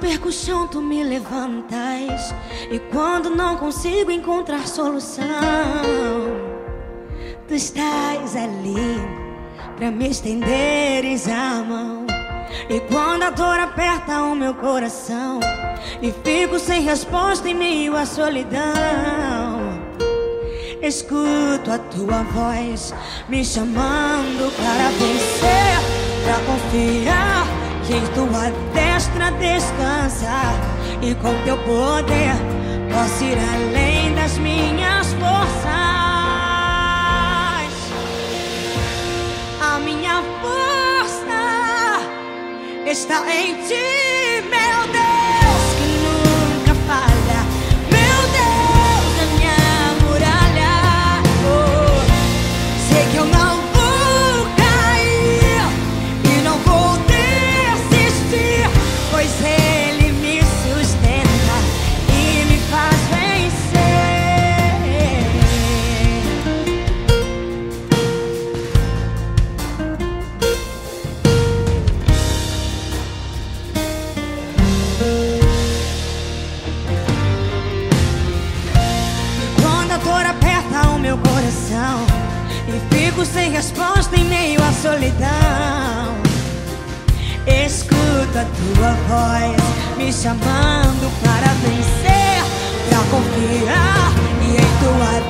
Perco o chão, tu me levantas. E quando não consigo encontrar solução, tu estás ali pra me estenderes a mão. E quando a dor aperta o meu coração, e fico sem resposta em meio à solidão. Escuto a tua voz me chamando para vencer, para confiar que em tua destra descansa e com teu poder posso ir além das minhas forças. A minha força está em ti, meu Deus. Sem resposta em meio à solidão. Escuta a tua voz me chamando para vencer Pra confiar e em tua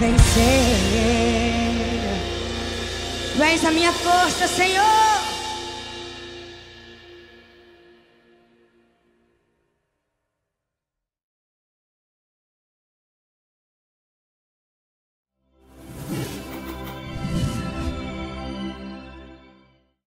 vencer. Tu és a minha força, Senhor.